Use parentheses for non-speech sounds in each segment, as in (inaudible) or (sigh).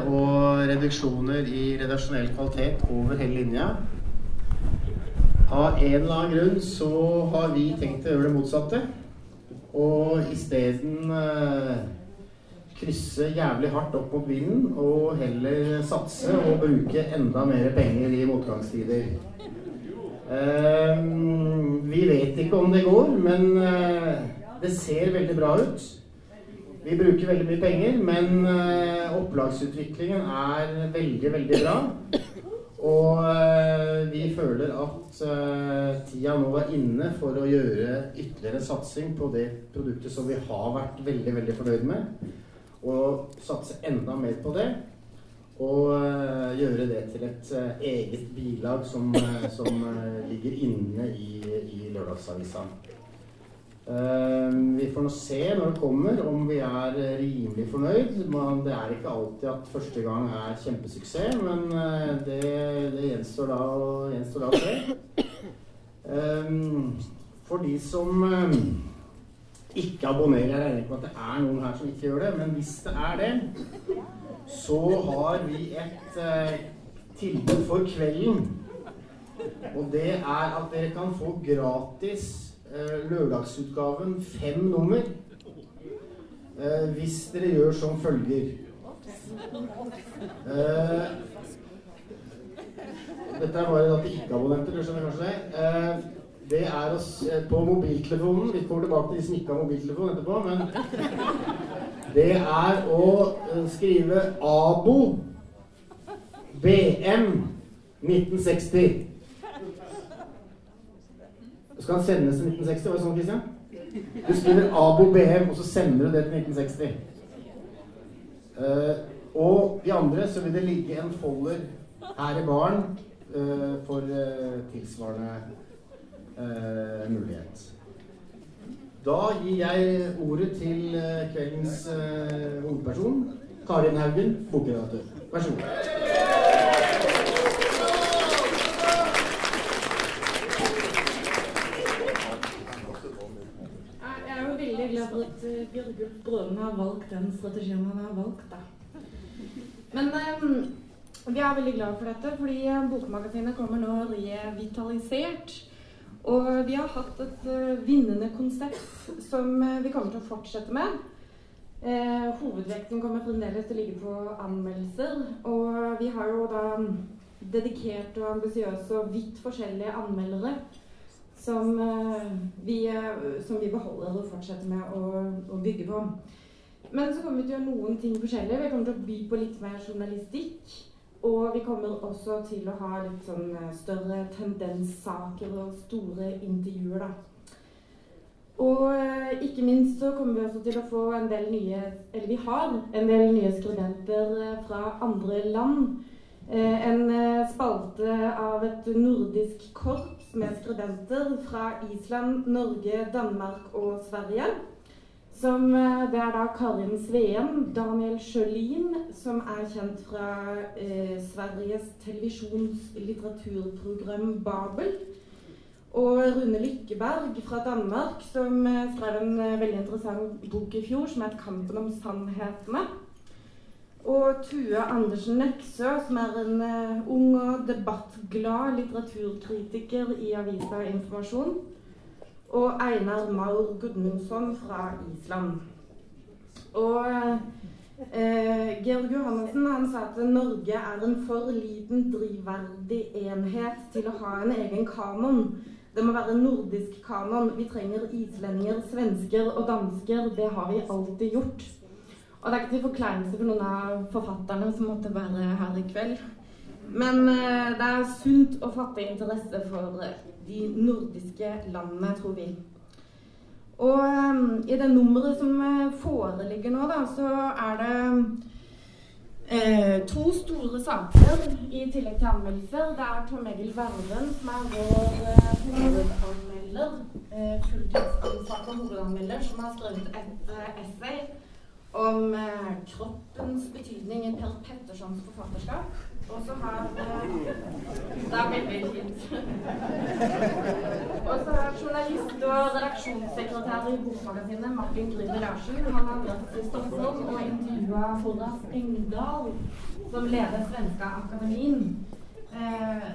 og reduksjoner i redaksjonell kvalitet over hele linja. Av en eller annen grunn så har vi tenkt å gjøre det motsatte. Og isteden eh, krysse jævlig hardt opp mot vinden og heller satse og bruke enda mer penger i motgangstider. Eh, vi vet ikke om det går, men eh, det ser veldig bra ut. Vi bruker veldig mye penger, men uh, opplagsutviklingen er veldig, veldig bra. Og uh, vi føler at uh, tida nå er inne for å gjøre ytterligere satsing på det produktet som vi har vært veldig, veldig fornøyd med. Og satse enda mer på det. Og gjøre det til et eget bilag som, som ligger inne i, i Lørdagsavisa. Ehm, vi får nå se når det kommer, om vi er rimelig fornøyd. Men det er ikke alltid at første gang er kjempesuksess, men eh, det, det gjenstår, da, gjenstår da å se. Ehm, for de som ehm, ikke abonnerer, jeg regner ikke med at det er noen her som ikke gjør det, men hvis det er det, så har vi et eh, tilbud for kvelden. Og det er at dere kan få gratis Eh, lørdagsutgaven fem nummer. Eh, hvis dere gjør som følger eh, Dette er bare til ikke-abonnenter, du skjønner kanskje det? det er oss på mobiltelefonen. Vi kommer tilbake til de som ikke har mobiltelefon etterpå. Men det er å skrive ABO BM 1960. Så skal den sendes til 1960. Var det sånn, Christian? Du skriver ABO BM, og så sender du det til 1960. Uh, eh, og de andre så vil det ligge en folder her i baren uh, for uh, tilsvarende mulighet. Da gir jeg ordet til kveldens hovedperson, Karin Haugen, bokredaktør. Vær så god. At uh, Bjørgulf Brøden har valgt den strategien han har valgt, da. Men um, vi er veldig glad for dette, fordi uh, Bokmagasinet kommer nå revitalisert. Og vi har hatt et uh, vinnende konsept som vi kommer til å fortsette med. Eh, hovedvekten kommer fremdeles til å ligge på anmeldelser. Og vi har jo da dedikerte og ambisiøse og vidt forskjellige anmeldere som, eh, vi, eh, som vi, beholder og fortsetter med å, å, bygge på. Men så kommer vi til å gjøre noen ting forskjellig. Vi kommer til å by på litt mer journalistikk. Og vi kommer også til å ha litt sånn eh, større tendenssaker og store intervjuer, da. Og ikke minst så kommer vi også til å få en del nye Eller vi har en del nye skribenter fra andre land. En spalte av et nordisk korps med skribenter fra Island, Norge, Danmark og Sverige. Som, eh, det er da Karin Sveen, Daniel Sjølin, som er kjent fra eh, Sveriges televisjonslitteraturprogram Babel. Og Rune Lykkeberg fra Danmark, som eh, skrev en eh, veldig interessant bok i fjor som het 'Kampen om sannhetene'. Og Tue Andersen Neksø, som er en uh, ung og debattglad litteraturkritiker i avisa Informasjon. Og Einar Maur Gudmundsson fra Island. Og uh, Georg Johannessen han sa at Norge er en for liten drivverdig enhet til å ha en egen kanon. Det må være en nordisk kanon. Vi trenger islendinger, svensker og dansker. Det har vi alltid gjort. Og det er ikke til forkleinelse for noen av forfatterne som måtte være her i kveld. Men uh, det er sunt å fatte interesse for de nordiske landene, tror vi. Og um, i det nummeret som eh, foreligger nå, da, så er det eh, to store saker i tillegg til anmeldelser. Det er Tom Egil Verven, som er vår eh, hovedanmelder, fulltidsansatt hovedanmelder, som har skrevet et essay om eh, kroppens betydning i Per Pettersons forfatterskap. Og så har eh, Det er veldig fint. og så har journalist og redaksjonssekretær i Bokmagasinet Martin Grüner Larsen han har dratt til Stockholm og intervjua Horace Engdahl, som leder Svenska Akademien. Eh,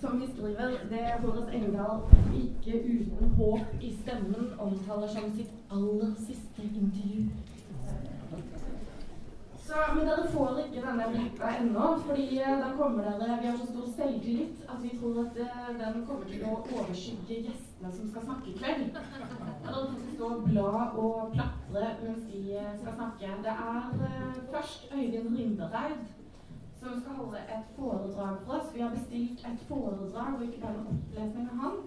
som vi skriver, det Horace Engdahl ikke uten håp i stemmen omtaler som sitt aller siste intervju. Så, men dere får ikke denne rekka ennå, fordi eh, da kommer dere Vi har så stor selvtillit at vi tror at eh, den kommer til å overskygge gjestene som skal snakke i kveld. Dere får stå og bla og platre mens de eh, skal snakke. Det er først Øyvind Rindereid som skal holde et foredrag for oss. Vi har bestilt et foredrag og ikke bare en opplesning av han.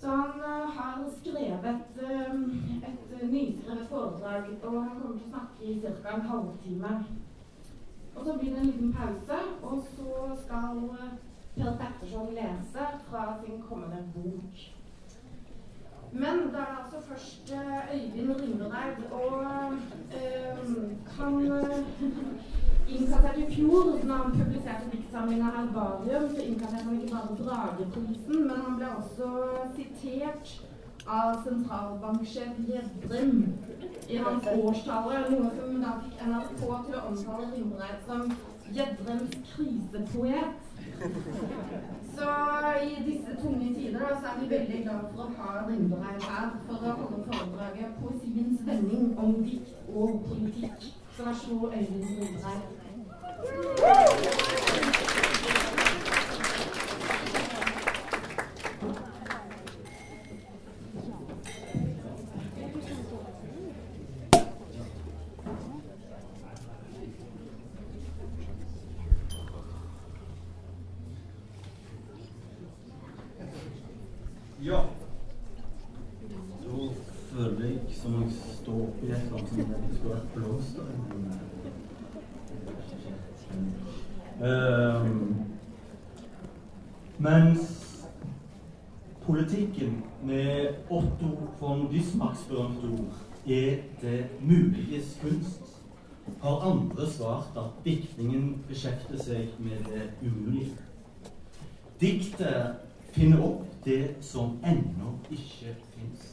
Så han uh, har skrevet um, et uh, nyskrevet foredrag, og han kommer til å snakke i ca. en halvtime. Og så blir det en liten pause, og så skal Per Petterson lese fra sin kommende bok. Men da er altså først Øyvind Ringereid, og han (laughs) innkasserte i fjor, når han publiserte diktsamlinga 'Herbarium', så innkasserte han ikke bare Drageprisen, men han ble også sitert av sentralbanksjef Gjedrem i hans årstale, noe som da fikk NRK til å omtale Ringereid som Gjedrems krisepoet. Så i disse tunge tider da, så er vi veldig glad for å ha Ringereid her for å holde foredraget 'Poesiens vending om dikt og politikk'. Så vær så god, Øyvind Ringereid. Ja. Da føler jeg som jeg står oppi et eller annet som det skulle vært blåst av. Um, mens politikken med Otto von berømte ord er det muliges kunst, har andre svart at diktningen beskjefter seg med det umulige. Diktet finner opp det som ennå ikke fins.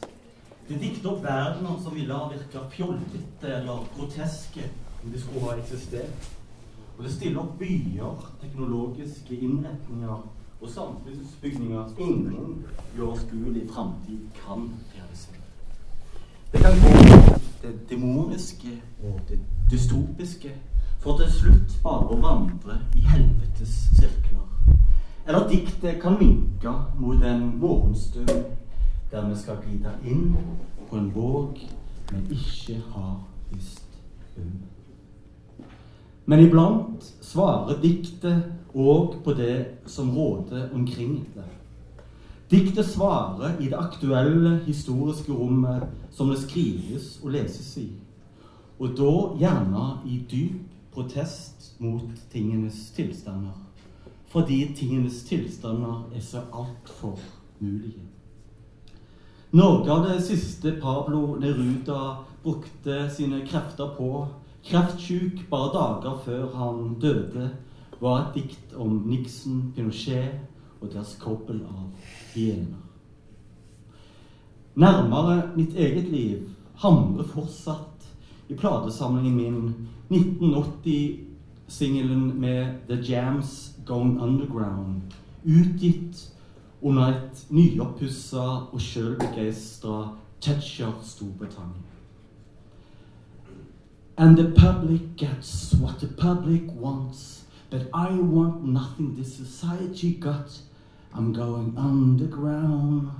Det dikter opp verdener som ville ha virka fjollete eller groteske om de skulle ha eksistert. Og det stiller opp byer, teknologiske innretninger og samfunnsbygninger ingen uoverskuelig framtid kan realisere. Det kan gå det demoniske og det dystopiske, for til slutt bare å vandre i helvetes sirkler. Eller diktet kan vinke mot en morgenstund der vi skal glide inn på en våg vi ikke har visst om. Men iblant svarer diktet òg på det som råder omkring det. Diktet svarer i det aktuelle historiske rommet som det skrives og leses i, og da gjerne i dyp protest mot tingenes tilstander fordi tingenes tilstander er så altfor mulige. Noe av det siste Pablo Neruda brukte sine krefter på, kreftsjuk bare dager før han døde, var et dikt om Nixon, Pinochet og deres kobbel av hyener. Nærmere mitt eget liv hamrer fortsatt i platesamlingen min 1980-singelen med The Jams Gone Underground, utgitt under et nyoppussa og sjølbegeistra Thatcher Storbritannia. And the public gets what the public wants, but I want nothing this society got. I'm going underground,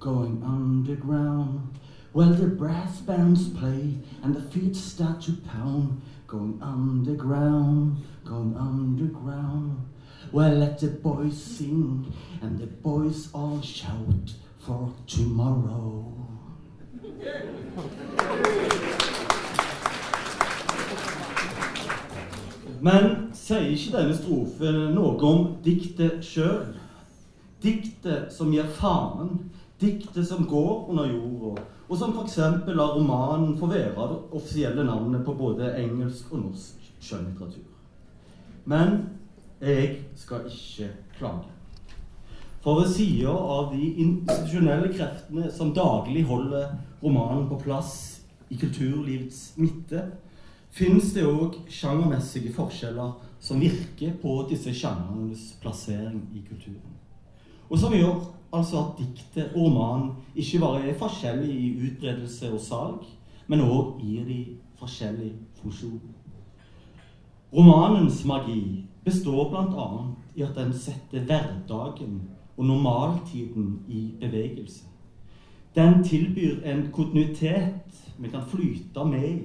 going underground. Well, the brass bands play and the feet start to pound, going underground, going underground. Well, let the boys sing and the boys all shout for tomorrow. Men sier ikke denne strofen noe om diktet sjøl? Diktet som gir faen, Diktet som går under jorda, og som f.eks. lar romanen få være det offisielle navnet på både engelsk og norsk skjønnlitteratur. Men jeg skal ikke klage. For ved sida av de institusjonelle kreftene som daglig holder romanen på plass i kulturlivets midte, finnes det òg sjangermessige forskjeller som virker på disse sjangernes plassering i kulturen. Og som gjør altså at diktet og romanen ikke bare er forskjellige i utbredelse og salg, men òg gir de forskjellig funksjon. Romanens magi består bl.a. i at den setter hverdagen og normaltiden i bevegelse. Den tilbyr en kontinuitet vi kan flyte med i,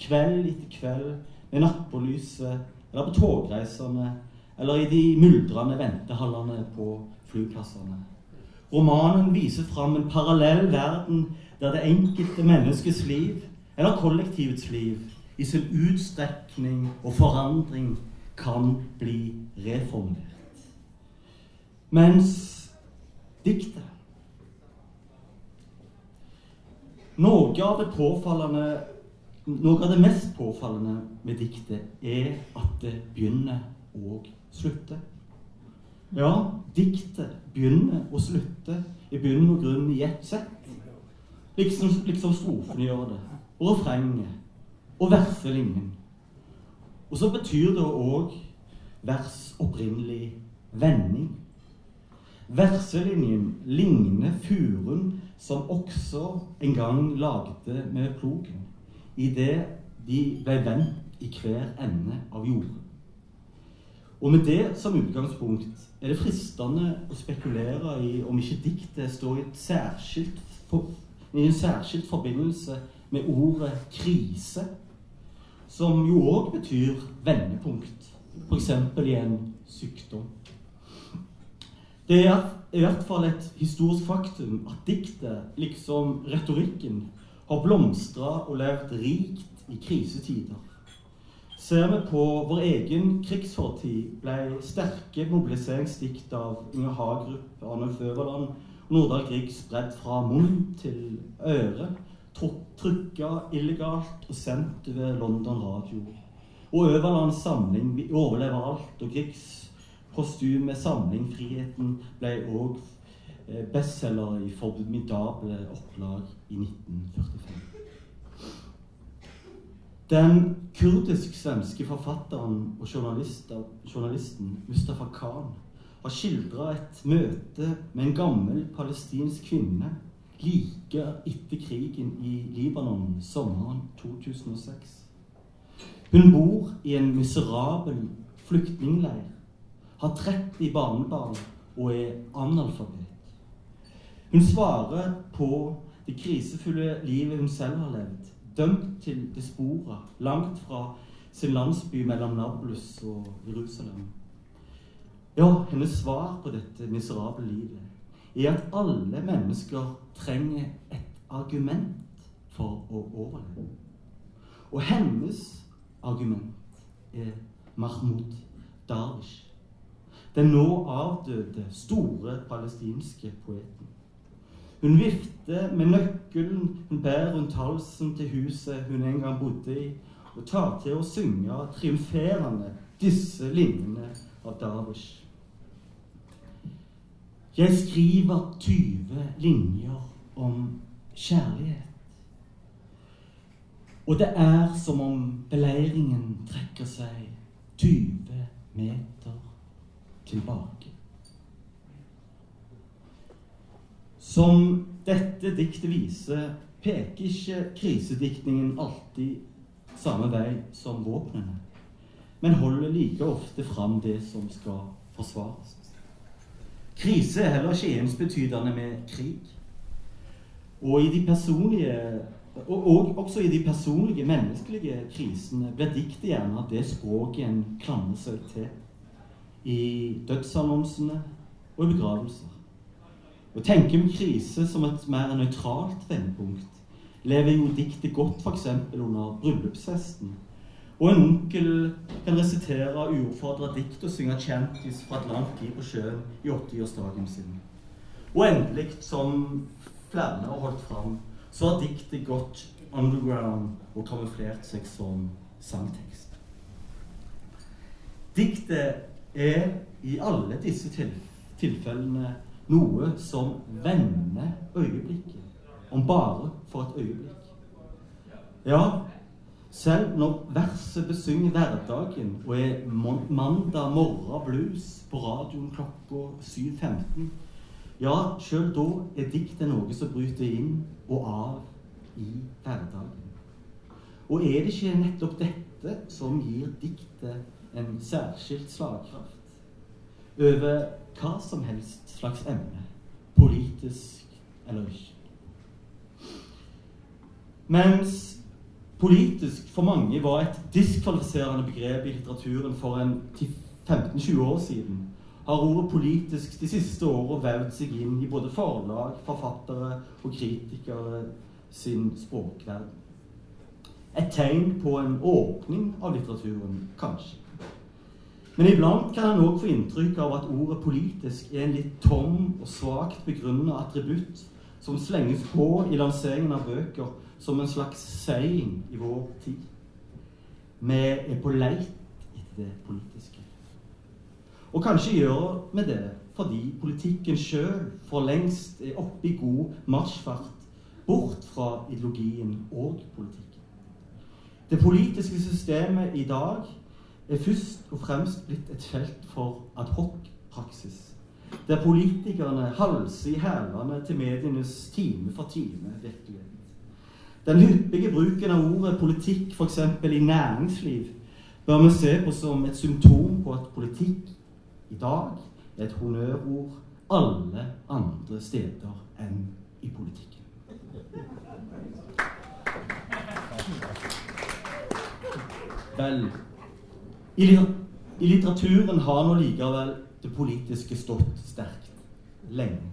kveld etter kveld, med nattpålyset, eller på togreisene, eller i de myldrende ventehallene på flyplassene. Romanen viser fram en parallell verden der det enkelte menneskets liv, eller kollektivets liv, i sin utstrekning og forandring kan bli reformert. Mens diktet Noe av det påfallende noe av det mest påfallende med diktet er at det begynner og slutter. Ja, diktet begynner og slutter i bunn og grunn i ett sett. Liksom, liksom strofene gjør det. Og refrenget. Og verselinjen. Og så betyr det òg vers opprinnelig vending. Verselinjen ligner furen som også en gang lagde med plogen, idet de ble vendt i hver ende av jordet. Og med det som utgangspunkt er det fristende å spekulere i om ikke diktet står i, særskilt, i en særskilt forbindelse med ordet krise, som jo òg betyr vendepunkt, f.eks. i en sykdom. Det er i hvert fall et historisk faktum at diktet, liksom retorikken, har blomstra og levd rikt i krisetider. Ser vi på vår egen krigsfortid, ble sterke mobiliseringsdikt av Inger Hagerup, Arne Føverland og Nordahl Grieg spredd fra munn til øre, trykka illegalt og sendt ved London Radio. Og Øverlands samling 'Vi overlever alt' og Griegs kostyme samling 'Friheten' ble òg eh, bestselger i formidable opplag i 1945. Den kurdisk-svenske forfatteren og journalisten Mustafa Khan har skildra et møte med en gammel palestinsk kvinne like etter krigen i Libanon sommeren 2006. Hun bor i en miserabel flyktningleir har 30 barnebarn og er analfabet. Hun svarer på det krisefulle livet hun selv har levd, dømt til Despora, langt fra sin landsby mellom Nablus og Jerusalem. Ja, hennes svar på dette miserable livet er at alle mennesker trenger et argument for å overleve. Og hennes argument er Mahmoud Darwish den nå avdøde, store palestinske poeten. Hun vifter med nøkkelen hun bærer rundt halsen til huset hun en gang bodde i, og tar til å synge triumferende disse linjene av Darwish. Jeg skriver 20 linjer om kjærlighet. Og det er som om beleiringen trekker seg 20 meter tilbake. Som dette diktet viser, peker ikke krisediktningen alltid samme vei som våpnene, men holder like ofte fram det som skal forsvares. Krise er heller ikke ensbetydende med krig. Og, i de personlige, og, og også i de personlige, menneskelige krisene blir diktet gjerne det språket en klamrer seg til i dødsannonsene og i begravelser. Å tenke om krise som et mer nøytralt vendepunkt lever jo diktet godt f.eks. under bryllupsfesten. Og en onkel kan resitere uoppfordra dikt og synge kjentis fra et langt liv på sjøen i 80-årsdagen sin. Og endelig, som flere har holdt fram, så har diktet gått underground og kamuflert seg som sangtekst. Diktet er i alle disse tilfellene noe som vender øyeblikket, om bare for et øyeblikk. Ja, selv når verset besynger hverdagen og er mandag morgen blues på radioen klokka 7.15, ja, sjøl da er diktet noe som bryter inn og av i hverdagen. Og er det ikke nettopp dette som gir diktet en særskilt slagkraft over hva som helst slags emne, politisk eller ikke? Mens politisk for mange var et diskvalifiserende begrep i litteraturen for en 15-20 år siden, har ordet politisk de siste årene vevd seg inn i både forlag, forfattere og kritikere sin språkverden. Et tegn på en åpning av litteraturen, kanskje. Men iblant kan en òg få inntrykk av at ordet 'politisk' er en litt tom og svakt begrunna attributt som slenges på i lanseringen av bøker som en slags saying i vår tid. Vi er på leit etter det politiske. Og kanskje gjør vi det fordi politikken sjøl for lengst er oppe i god marsjfart bort fra ideologien og politikken. Det politiske systemet i dag er først og fremst blitt et felt for adhoc-praksis, der politikerne halser i hælene til medienes time for time virkelighet. Den hyppige bruken av ordet politikk f.eks. i næringsliv bør vi se på som et symptom på at politikk i dag er et honnørord alle andre steder enn i politikken. Vel, i, i litteraturen har nå likevel det politiske stått sterkt lenge.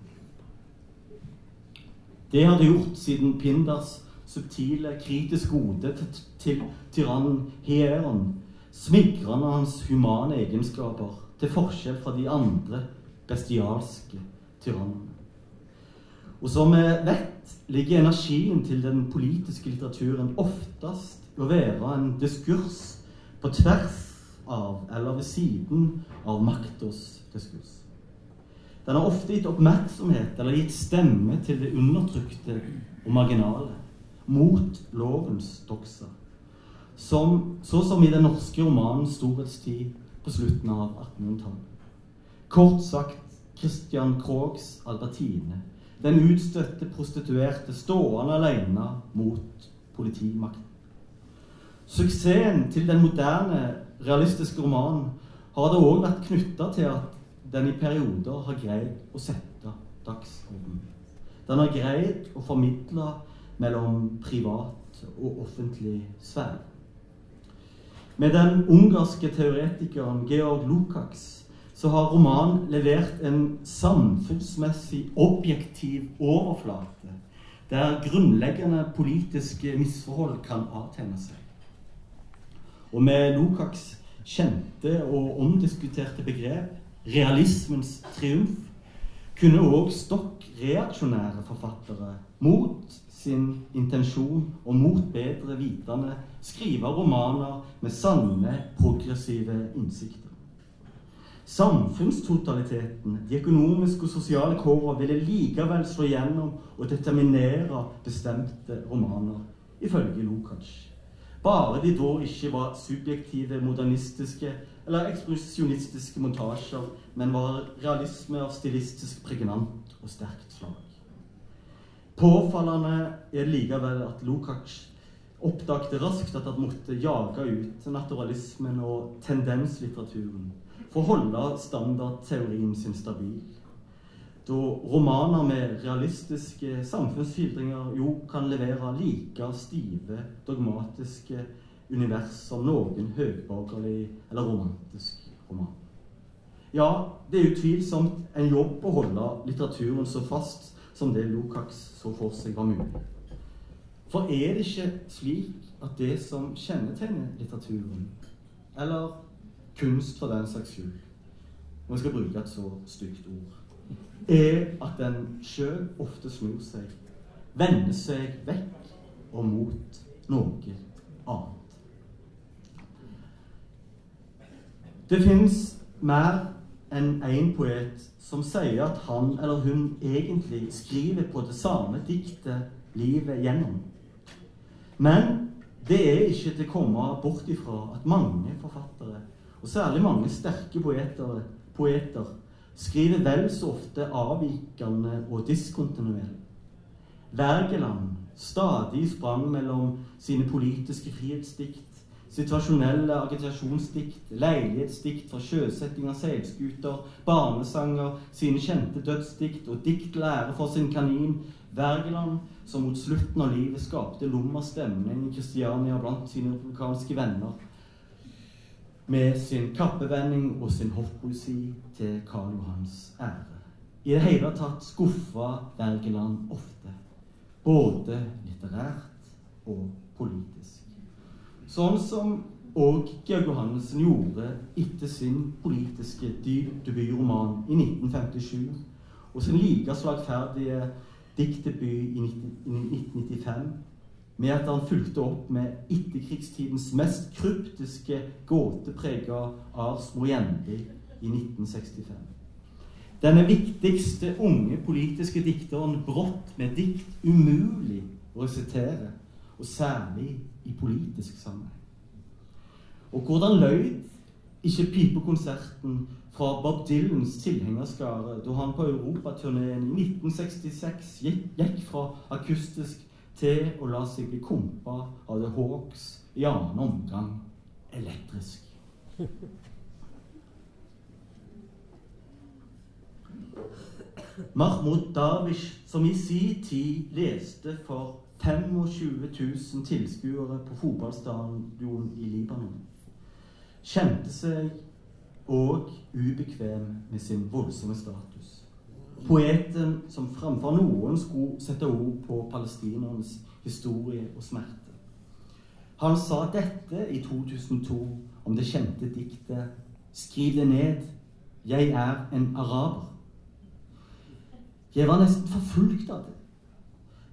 Det har det gjort siden Pinders subtile, kritiske ode til, tyrannen Hieron, smigrende hans humane egenskaper, til forskjell fra de andre bestialske tyrannene. Og som vi vet, ligger energien til den politiske litteraturen oftest i å være en diskurs på tvers av eller ved siden av maktos diskurs. Den har ofte gitt oppmerksomhet eller gitt stemme til det undertrykte og marginale, mot lovens dokser. Så som i den norske romanen 'Storhetstid' på slutten av 1800-tallet. Kort sagt Christian Krogs Albertine den utstøtte prostituerte stående alene mot politimakten. Suksessen til den moderne, realistiske romanen har det òg vært knytta til at den i perioder har greid å sette dagsorden. Den har greid å formidle mellom privat og offentlig sfære. Med den ungarske teoretikeren Georg Lukács så har romanen levert en samfunnsmessig objektiv overflate der grunnleggende politiske misforhold kan avtegne seg. Og med Lukacs kjente og omdiskuterte begrep, realismens triumf, kunne òg stokk reaksjonære forfattere mot sin intensjon og mot bedre vitende skrive romaner med sanne, progressive innsikter. Samfunnstotaliteten, de økonomiske og sosiale kårene, ville likevel slå gjennom og determinere bestemte romaner, ifølge Lukács. Bare de da ikke var subjektive, modernistiske eller eksplosjonistiske montasjer, men var realisme av stilistisk pregnant og sterkt slag. Påfallende er likevel at Lukács oppdagte raskt at han måtte jage ut naturalismen og tendenslitteraturen for å holde standardteorien sin stabil. Da romaner med realistiske samfunnsskildringer jo kan levere like stive, dogmatiske univers som noen høyborgerlig eller romantisk roman. Ja, det er utvilsomt en jobb å holde litteraturen så fast som det Lukács så for seg var mulig. For er det ikke slik at det som kjennetegner litteraturen, eller kunst for den saks skyld, om jeg skal bruke et så stygt ord, er at en sjøl ofte snur seg, vender seg vekk og mot noe annet. Det fins mer enn én poet som sier at han eller hun egentlig skriver på det samme diktet livet gjennom. Men det er ikke til å komme bort ifra at mange forfattere, og særlig mange sterke poeter, poeter skriver vel så ofte avvikende og diskontinuerlig. Wergeland stadig sprang mellom sine politiske frihetsdikt, situasjonelle agitasjonsdikt, leilighetsdikt fra sjøsetting av seilskuter, barnesanger, sine kjente dødsdikt og dikt lære for sin kanin. Wergeland, som mot slutten av livet skapte lummer stemning i Kristiania blant sine republikanske venner, med sin kappevending og sin hoffpoesi til Karl Johans ære. I det hele tatt skuffa Wergeland ofte, både litterært og politisk. Sånn som òg Georg Johannessen gjorde etter sin politiske debutroman i 1957, og sin like slagferdige diktdebut i 1995 med at han fulgte opp med etterkrigstidens mest kryptiske gåteprega Ars Moriendi i 1965. Denne viktigste unge politiske dikteren brått med dikt umulig å resitere, og særlig i politisk sammenheng. Og hvordan løyd ikke pipekonserten fra Bob Dylans tilhengerskare da han på europaturneen i 1966 gikk fra akustisk til å la seg bli kompa av The Hawks i annen omgang elektrisk. Mahmoud Darwish, som i sin tid leste for 25 000 tilskuere på fotballstadion i Libanon, kjente seg òg ubekvem med sin voldsomme status. Poeten som framfor noen skulle sette ord på palestinernes historie og smerte. Han sa dette i 2002 om det kjente diktet 'Skriv det ned. Jeg er en araber'. Jeg var nesten forfulgt av det.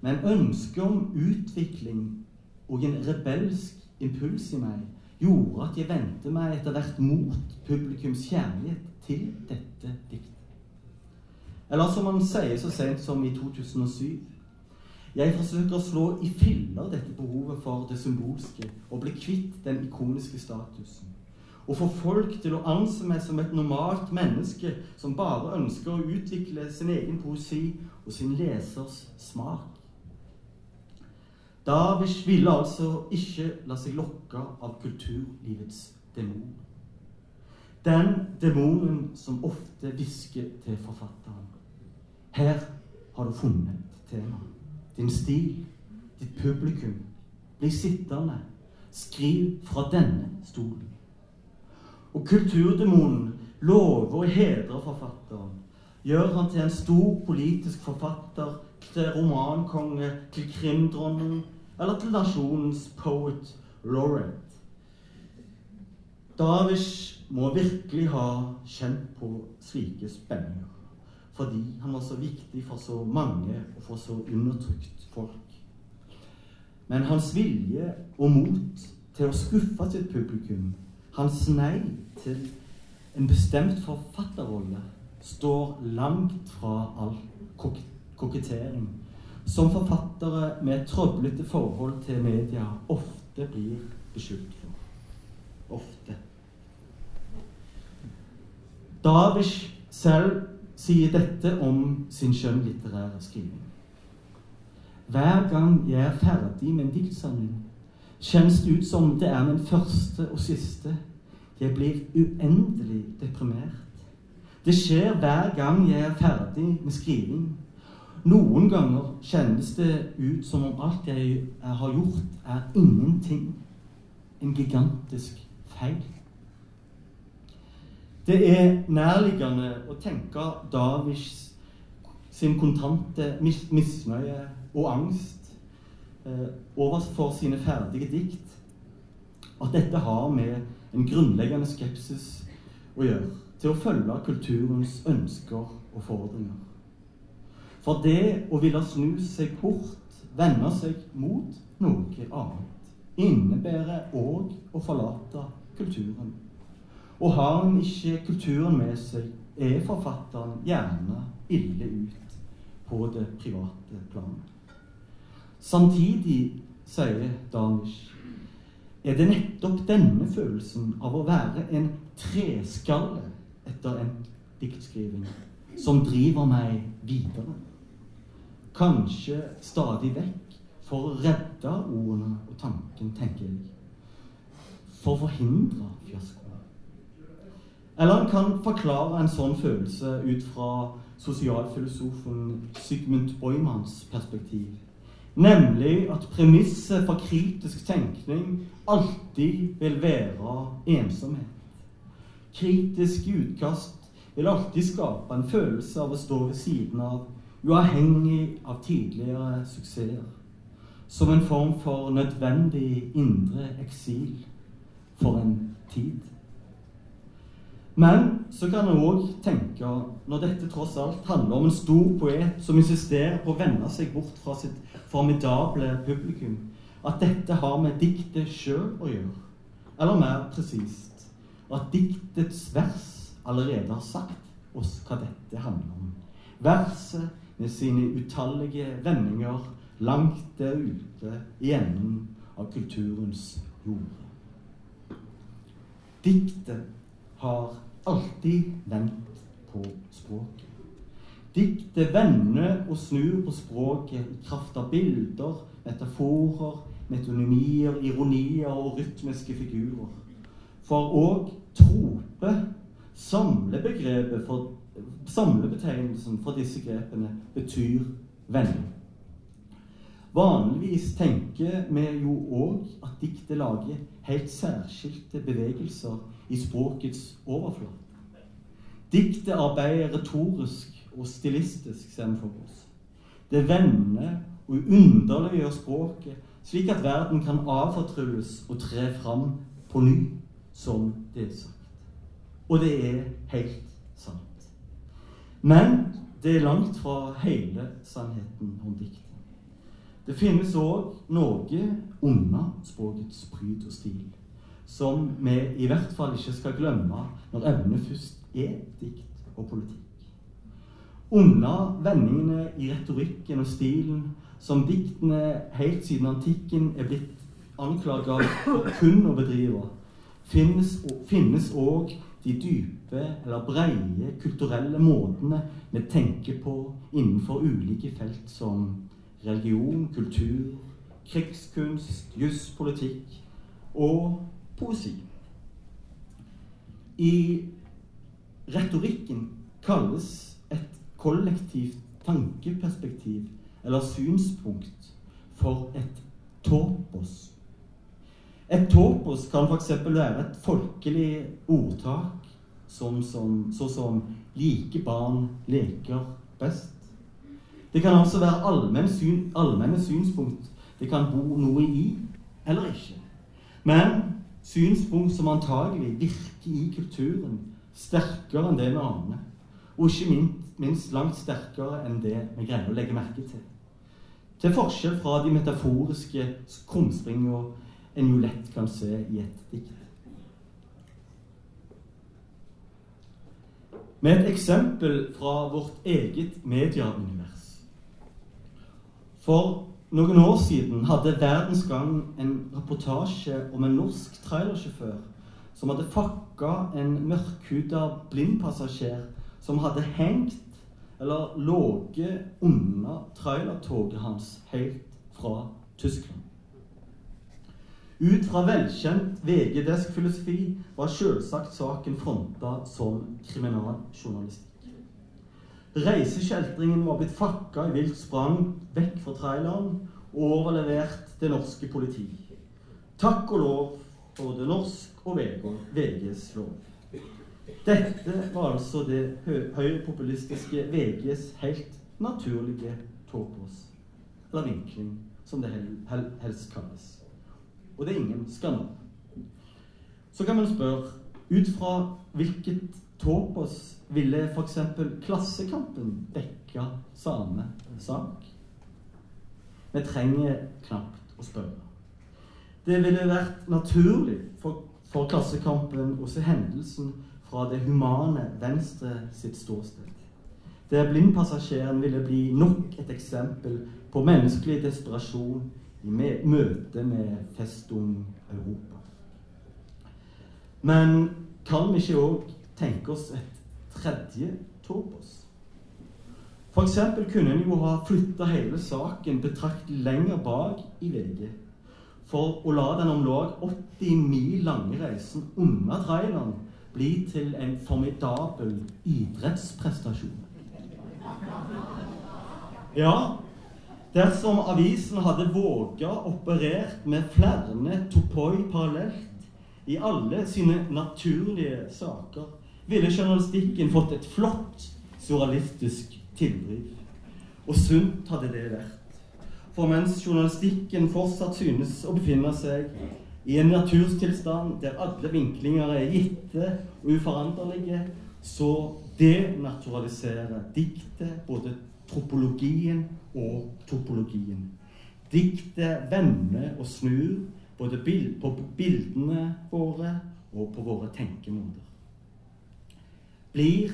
Men ønsket om utvikling og en rebelsk impuls i meg gjorde at jeg vendte meg etter hvert mot publikums kjærlighet til dette diktet. Eller som han sier så sent som i 2007 Jeg forsøker å slå i filler dette behovet for det symbolske og bli kvitt den ikoniske statusen. Og få folk til å anse meg som et normalt menneske som bare ønsker å utvikle sin egen poesi og sin lesers smak. Davish ville altså ikke la seg lokke av kulturlivets demon. Den demonen som ofte hvisker til forfatteren. Her har du funnet tema. Din stil, ditt publikum. Bli sittende. Skriv fra denne stolen. Og kulturdemonen lover å hedre forfatteren. Gjør han til en stor politisk forfatter, til romankonge, til krimdronning eller til nasjonens poet Laurent. Davish må virkelig ha kjent på slike spenninger fordi han var så viktig for så mange og for så undertrykt folk. Men hans vilje og mot til å skuffe sitt publikum, hans nei til en bestemt forfatterrolle, står langt fra all kok kokettering, som forfattere med et trøblete forhold til media ofte blir beskyldt for. Ofte. Davish selv sier dette om sin skjønnlitterære skriving. Hver gang jeg er ferdig med en diktsamling, kjennes det ut som det er min første og siste. Jeg blir uendelig deprimert. Det skjer hver gang jeg er ferdig med skriving. Noen ganger kjennes det ut som om alt jeg har gjort, er ingenting. En gigantisk feil. Det er nærliggende å tenke Davids sin kontante mis misnøye og angst eh, overfor sine ferdige dikt. At dette har med en grunnleggende skepsis å gjøre. til å følge kulturens ønsker og fordringer. For det å ville snu seg bort, vende seg mot noe annet, innebærer òg å forlate kulturen. Og har en ikke kulturen med seg, er forfatteren gjerne ille ut på det private planet. Samtidig, sier Danish, er det nettopp denne følelsen av å være en treskalle etter en diktskriving som driver meg videre. Kanskje stadig vekk for å redde ordene og tanken, tenker jeg. For å forhindre fiasko. Eller en kan forklare en sånn følelse ut fra sosialfilosofen Sigmund Boymans perspektiv. Nemlig at premisset for kritisk tenkning alltid vil være ensomhet. Kritiske utkast vil alltid skape en følelse av å stå ved siden av, uavhengig av tidligere suksesser. Som en form for nødvendig indre eksil for en tid. Men så kan en òg tenke, når dette tross alt handler om en stor poet som insisterer på å vende seg bort fra sitt formidable publikum, at dette har med diktet sjøl å gjøre. Eller mer presist at diktets vers allerede har sagt oss hva dette handler om. Verset med sine utallige vendinger langt der ute i enden av kulturens jorde. Diktet har alltid vendt på språket. Diktet vender og snur på språket i kraft av bilder, metaforer, metonymier, ironier og rytmiske figurer. For òg trope, samlebegrepet for, samlebetegnelsen for disse grepene, betyr vending. Vanligvis tenker vi jo òg at diktet lager helt særskilte bevegelser i språkets overflate. Diktet arbeider retorisk og stilistisk, for oss. Det vender og underliggjør språket, slik at verden kan avfortrylles og tre fram på ny, som det er sagt. Og det er helt sant. Men det er langt fra hele sannheten om diktet. Det finnes òg noe under språkets pryd og stil som vi i hvert fall ikke skal glemme når emnet først er dikt og politikk. Under vendingene i retorikken og stilen som diktene helt siden antikken er blitt anklaget for kun å bedrive, finnes òg de dype eller breie kulturelle måtene vi tenker på innenfor ulike felt som religion, kultur, krigskunst, juss, politikk og poesi. I retorikken kalles et kollektivt tankeperspektiv eller synspunkt for et topos. Et topos kan f.eks. være et folkelig ordtak som, som, som 'like barn leker best'. Det kan altså være allmenne syn, allmenne synspunkt det kan bo noe i eller ikke. Men synspunkt som antagelig virker i kulturen sterkere enn det vi aner. Og ikke minst, langt sterkere enn det vi greier å legge merke til. Til forskjell fra de metaforiske krumspringene en jo lett kan se i et dikt. Med et eksempel fra vårt eget medieunivers. For noen år siden hadde Verdens Gang en reportasje om en norsk trailersjåfør som hadde fakka en mørkhuda blindpassasjer som hadde hengt eller ligget under trailertoget hans helt fra Tyskland. Ut fra velkjent VG-desk-filosofi var selvsagt saken fronta som kriminaljournalistikk. Reiseskjeltringen var blitt fakka i vilt sprang vekk fra traileren og overlevert det norske politi. Takk og lov både norsk og VGs lov. Dette var altså det høyrepopulistiske VGs helt naturlige topos, eller vinkling, som det helst kalles. Og det er ingen skandale. Så kan man spørre Ut fra hvilket topos ville f.eks. Klassekampen dekke samme sak? Vi trenger knapt å spørre. Det ville vært naturlig for, for Klassekampen å se hendelsen fra det humane Venstre sitt ståsted. Der blindpassasjeren ville bli nok et eksempel på menneskelig desperasjon i møte med Festung Europa. Men kan vi ikke òg tenke oss et tredje topos? F.eks. kunne en jo ha flytta hele saken betraktelig lenger bak i VG for å la den om lag 80 mil lange reisen unna traileren bli til en formidabel idrettsprestasjon. Ja, dersom avisen hadde våga operert med flere topoi parallelt i alle sine naturlige saker, ville journalistikken fått et flott surrealistisk tilbud. Og sunt hadde det vært. For mens journalistikken fortsatt synes å befinne seg i en naturstilstand der alle vinklinger er gitte og uforanderlige, så denaturaliserer diktet både tropologien og topologien. Diktet vender og snur både på bildene våre og på våre tenkemåter. Blir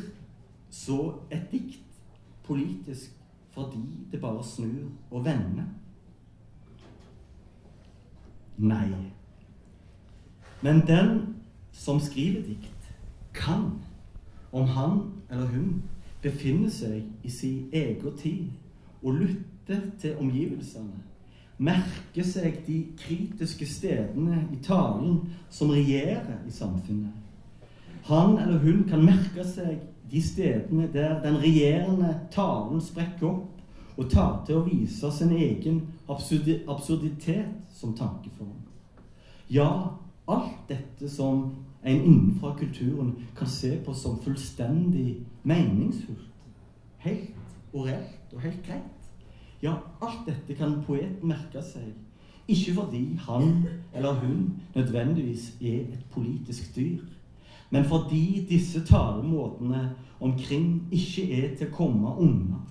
så et dikt politisk fordi det bare snur og vender? Nei. Men den som skriver dikt, kan, om han eller hun befinner seg i sin egen tid og lytter til omgivelsene, merker seg de kritiske stedene i talen som regjerer i samfunnet. Han eller hun kan merke seg de stedene der den regjerende talen sprekker opp og tar til å vise sin egen absurditet som tankeform. Ja, alt dette som en innenfra kulturen kan se på som fullstendig meningsfullt. Helt og reelt og helt greit. Ja, alt dette kan poeten merke seg. Ikke fordi han eller hun nødvendigvis er et politisk dyr, men fordi disse talemåtene omkring ikke er til å komme unna.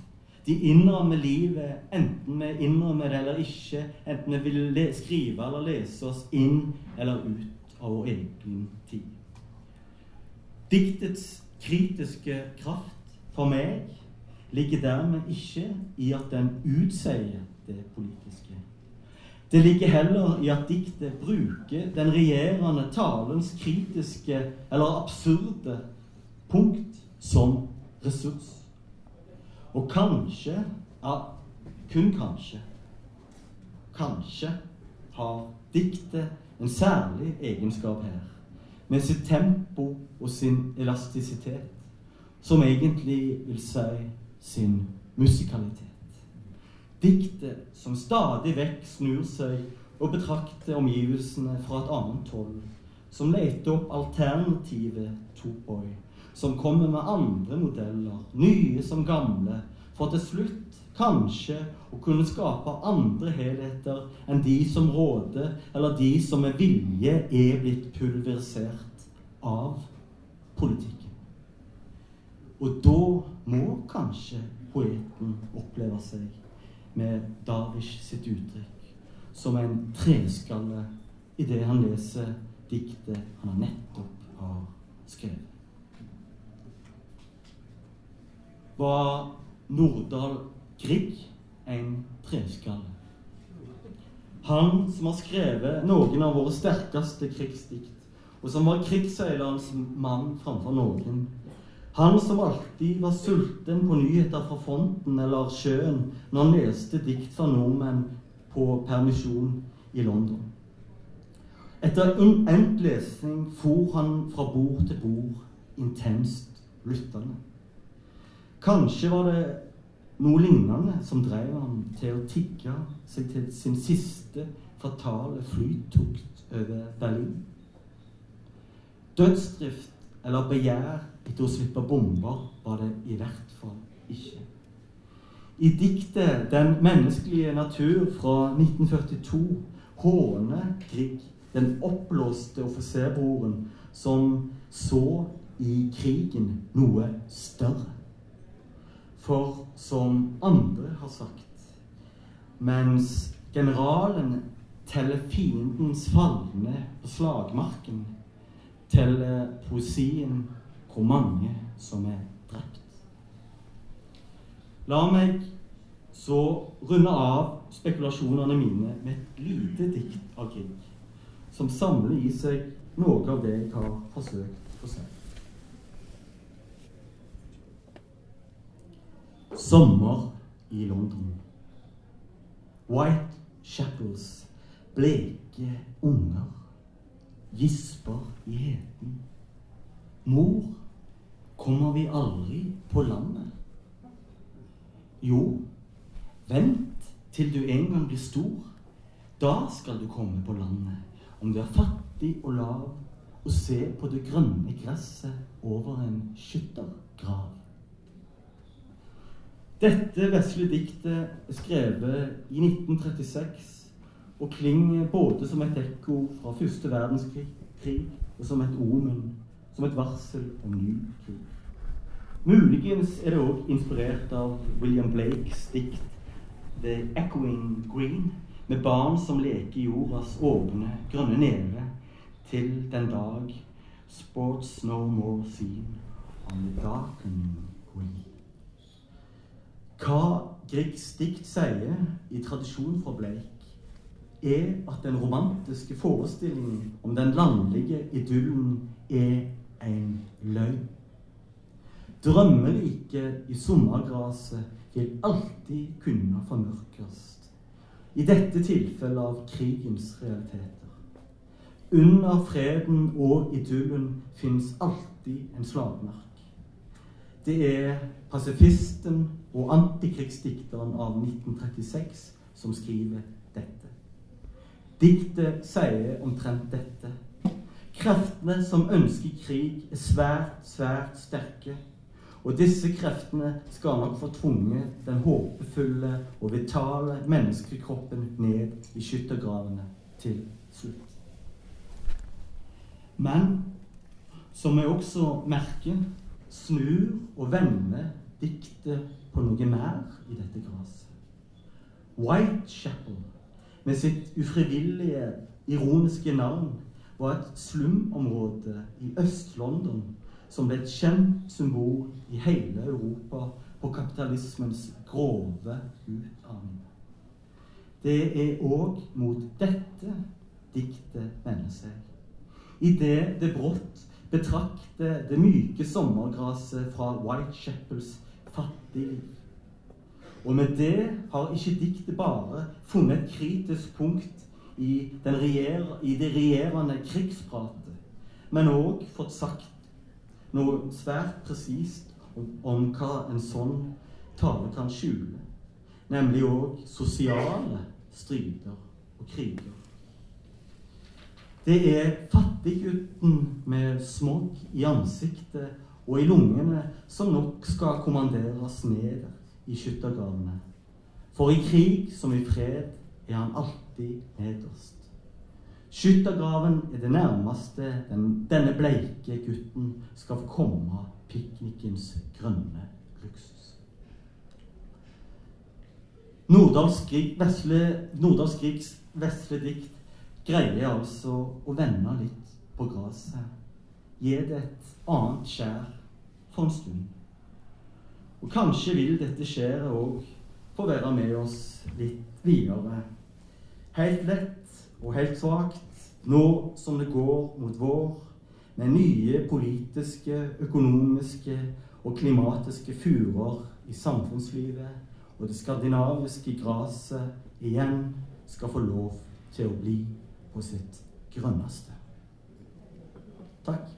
De innrømmer livet, enten vi innrømmer det eller ikke, enten vi vil skrive eller lese oss inn eller ut av vår egen tid. Diktets kritiske kraft for meg ligger dermed ikke i at den utsier det politiske. Det ligger heller i at diktet bruker den regjerende talens kritiske eller absurde punkt som ressurs. Og kanskje, ja, kun kanskje, kanskje har diktet en særlig egenskap her, med sitt tempo og sin elastisitet, som egentlig vil si sin musikalitet. Diktet som stadig vekk snur seg og betrakter omgivelsene fra et annet hold. Som leter opp alternative topoi. Som kommer med andre modeller, nye som gamle, for til slutt kanskje å kunne skape andre helheter enn de som råder, eller de som med vilje er blitt pulverisert av politikken. Og da må kanskje poeten oppleve seg med Davish sitt uttrykk som en treskalle idet han leser diktet han nettopp har skrevet. Var Nordahl Grieg en treskalle? Han som har skrevet noen av våre sterkeste krigsdikt, og som var krigsseilerens mann framfor noen han som alltid var sulten på nyheter fra fronten eller sjøen når han leste dikt fra nordmenn på permisjon i London. Etter endt lesning for han fra bord til bord, intenst lyttende. Kanskje var det noe lignende som drev ham til å tigge seg til sin siste fatale flytukt over Berlin. Dødsdrift eller begjær etter å slippe bomber var det i hvert fall ikke. I diktet 'Den menneskelige natur' fra 1942 håner Grieg den oppblåste offiserbroren som så i krigen noe større. For som andre har sagt, mens generalen teller fiendens falne på slagmarken, teller poesien hvor mange som er drept. La meg så runde av spekulasjonene mine med et lite dikt av Grieg, som samler i seg noe av det jeg har forsøkt å si. Sommer i London. White Chapels bleke unger gisper i heten. Mor, kommer vi aldri på landet? Jo, vent til du en gang blir stor. Da skal du komme på landet, om du er fattig og lav, og se på det grønne gresset over en skyttergrav. Dette vesle diktet skrevet i 1936 og klinger både som et ekko fra første verdenskrig og som et omen, som et varsel om ny krig. Muligens er det òg inspirert av William Blakes dikt 'The Echoing Green', med barn som leker i jordas åpne, grønne neve til den dag sports no more seen on the darkening green. Hva Griegs dikt sier i tradisjon fra Blake, er at den romantiske forestillingen om den landlige idyllen er en løgn. Drømmeriket i sommergraset vil alltid kunne formørkes. I dette tilfellet av krigens realiteter. Under freden og idyllen fins alltid en slagmark. Det er pasifisten og antikrigsdikteren av 1936 som skriver dette. Diktet sier omtrent dette. Kreftene som ønsker krig, er svært, svært sterke. Og disse kreftene skal nok få tvunget den håpefulle og vitale menneskekroppen ned i skyttergravene til slutt. Men som vi også merker, snur og vender diktet på noe mer i dette gresset. Whitechapel, med sitt ufrivillige, ironiske navn, var et slumområde i Øst-London som ble et kjent symbol i hele Europa på kapitalismens grove utarming. Det er òg mot dette diktet vender seg. Idet det brått betrakter det myke sommergraset fra Whitechapels fattigliv. Og med det har ikke diktet bare funnet et kritisk punkt i, regjer, i det regjerende krigspratet, men òg fått sagt noe svært presist om, om, hva en sånn tale kan skjule, nemlig òg sosiale strider og kriger. Det er fattiggutten med smog i ansiktet og i lungene som nok skal kommanderes ned i skyttergravene. For i krig som i fred er han alltid nederst. Skyttergraven er det nærmeste den, denne bleike gutten skal få komme piknikens grønne luksus. Nordahl Grigs vesle dikt greier altså å vende litt på gresset. Gi det et annet skjær for en stund. Og kanskje vil dette skjæret òg få være med oss litt videre. Helt lett og helt svakt, nå som det går mot vår, med nye politiske, økonomiske og klimatiske furer i samfunnslivet, og det skandinaviske gresset igjen skal få lov til å bli på sitt grønneste. Takk.